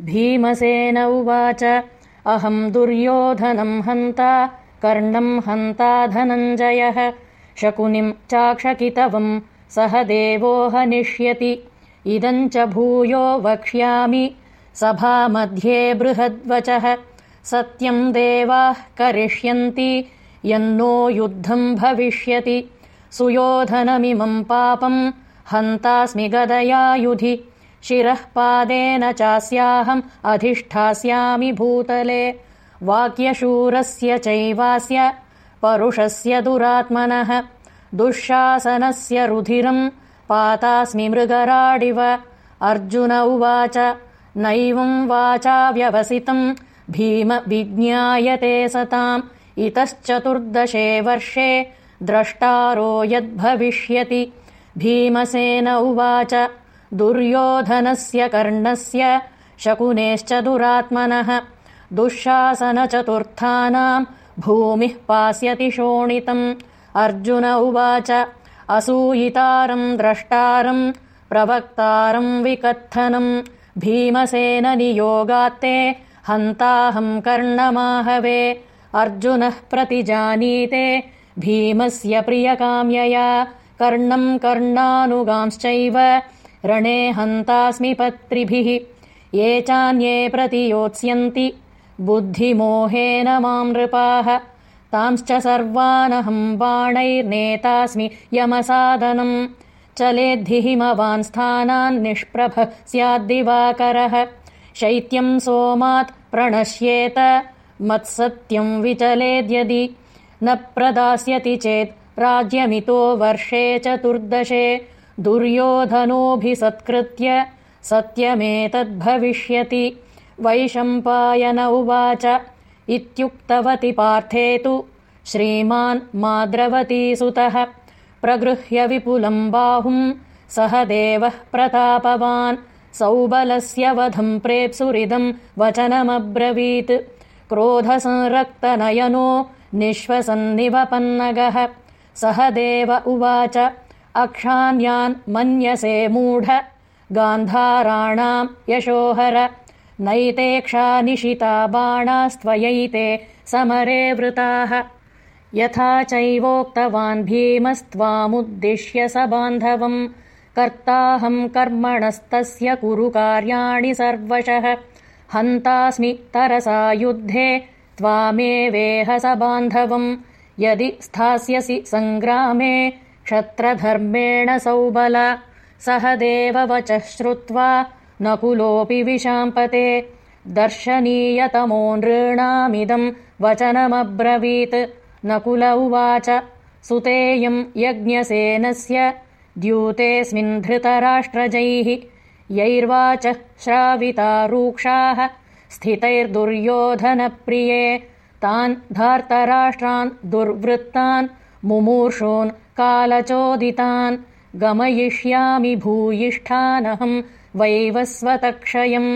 भीमसेन उवाच अहम् दुर्योधनम् हन्ता कर्णम् हन्ता धनञ्जयः शकुनिम् चाक्षकितवम् सह देवो हनिष्यति। इदम् च भूयो वक्ष्यामि सभामध्ये बृहद्वचः सत्यम् देवाः करिष्यन्ति यन्नो युद्धम् भविष्यति। सुयोधनमिमम् पापम् हन्तास्मि गदयायुधि शिरः पादेन चास्याहम् अधिष्ठास्यामि भूतले। वाक्यशूरस्य चैवास्य परुषस्य दुरात्मनः। दुःशासनस्य रुधिरम् पातास्मि मृगराडिव। अर्जुन उवाच नैवम् वाचा व्यवसितम् भीम विज्ञायते सताम्। इतश्चतुर्दशे वर्षे द्रष्टारो यद्भविष्यति। भीमसेन उवाच दुर्योधनस्य कर्णस्य शकुनेश्च दुरात्मनः। दुःशासनचतुर्थानाम् भूमिः पास्यति शोणितम्। अर्जुन उवाच असूयितारम् द्रष्टारम् प्रवक्तारम् विकत्थनम् भीमसेन नियोगात्ते हन्ताहम् कर्णमाहवे। अर्जुनः प्रतिजानीते भीमस्य प्रियकाम्यया। कर्णम् कर्णानुगांश्चैव रणे हन्तास्मि पत्रिभिः। ये चान्ये प्रतियोत्स्यन्ति। बुद्धिमोहेन माम् नृपाः। तांश्च सर्वानहम् बाणैर्नेतास्मि यमसादनम् चलेद्धिमवान् स्थानान् निष्प्रभः स्याद्दिवाकरः। शैत्यम् सोमात् प्रणश्येत। मत्सत्यम् विचलेद्यदि। न प्रदास्यति चेत् राज्यमितो वर्षे चतुर्दशे दुर्योधनोऽभिसत्कृत्य सत्यमेतद्भविष्यति। वैशम्पायन उवाच इत्युक्तवति पार्थे तु श्रीमान् माद्रवतीसुतः प्रगृह्य विपुलम् बाहुम् सह देवः प्रतापवान्। सौबलस्य वधम् प्रेप्सुरिदम् वचनमब्रवीत्। क्रोधसंरक्तनयनो निःश्वसन्निवपन्नगः। सह देव उवाच अक्षान्यान् मन्यसे मूढ। गान्धाराणाम् यशोहर। नैतेक्षा निशिता बाणास्त्वयैते समरे वृताः। यथा चैवोक्तवान् भीमस्त्वामुद्दिश्य स बान्धवम्। कर्ताहम् कर्मणस्तस्य कुरु कार्याणि सर्वशः। हन्तास्मि तरसा युद्धे त्वामेवेह स बान्धवम्। यदि स्थास्यसि सङ्ग्रामे क्षत्रधर्मेण सौबल। सह देववचः श्रुत्वा नकुलोऽपि विशाम्पते। दर्शनीयतमो नृणामिदम् वचनमब्रवीत्। नकुल उवाच सुतेयम् यज्ञसेनस्य द्यूतेऽस्मिन् धृतराष्ट्रजैः। यैर्वाचः श्राविता रूक्षाः स्थितैर्दुर्योधनप्रिये। तान् धार्तराष्ट्रान् दुर्वृत्तान् मुमूर्षून् कालचोदितान्। गमयिष्यामि भूयिष्ठानहम् वैवस्वतक्षयम्